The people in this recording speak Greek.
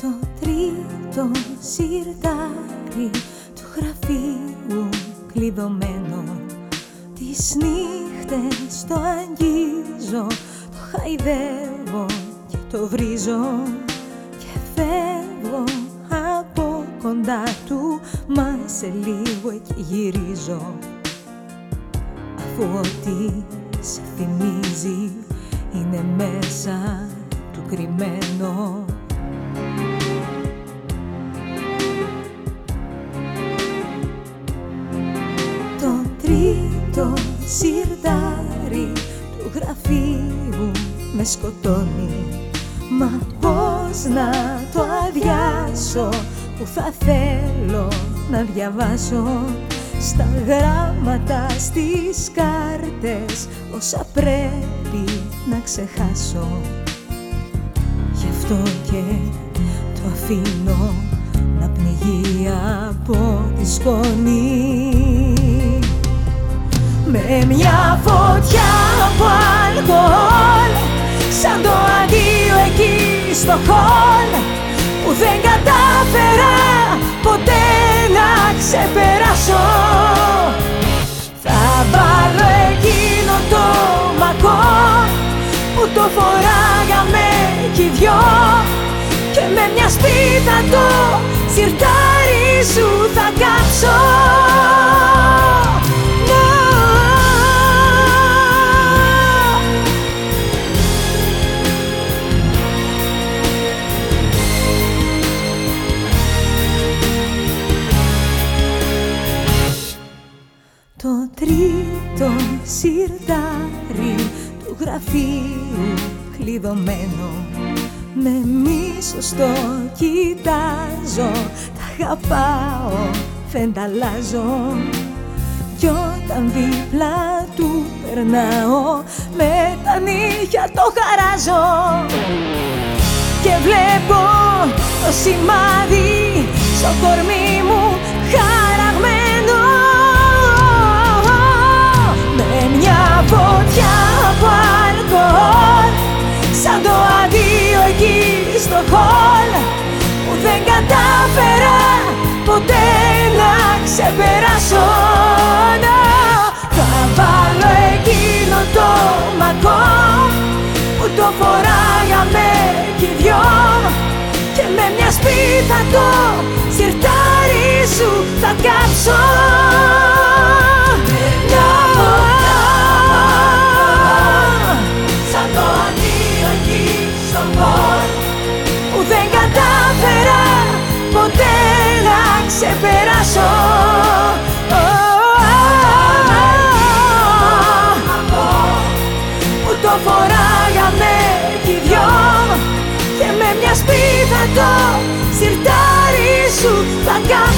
Το τρίτο σιρτάρι του γραφείου κλειδωμένο. Τις νύχτες το αγγίζω, το χαϊδεύω και το βρίζω. Και φεύγω από κοντά του, μα σε λίγο εκεί γυρίζω. Αφού ό,τι σε θυμίζει είναι μέσα του κρυμμένο Το τρίτο σιρτάρι του γραφείου με σκοτώνει. Μα πώς να το αδειάσω που θα θέλω να διαβάσω στα γράμματα στις κάρτες όσα πρέπει να ξεχάσω. Γι' αυτό και το αφήνω να πνιγεί από τη σκόνη Με μια φωτιά από αλκοόλ σαν το αντίο εκεί στο χολ που δεν κατάφερα ποτέ να ξεπεράσω. Θα βάλω εκείνο το μακό που το φοράγαμε κι οι δυο και με μια σπίθα το σιρτάρι σου θα κάψω Το τρίτο σιρτάρι του γραφείου κλειδωμένο. Με μίσος το κοιτάζω, τα αγαπάω, φενταλάζω. Κι όταν δίπλα του περνάω, με τα νύχια το χαράζω. Και βλέπω το σημάδι στο κορμί μου το φοράγαμε κι οι δυο. Και με μια σπίθα το σιρτάρι σου θα κάψω. Σαν το αντίο εκεί στο χολ Που δεν κατάφερα ποτέ να ξεπεράσω Που το φοράγαμε κι οι δυο. Και με μια σπίθα το σιρτάρι σου θα κάψω